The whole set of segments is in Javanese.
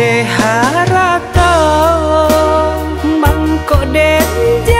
Seharato mangkok denja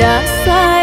dasar.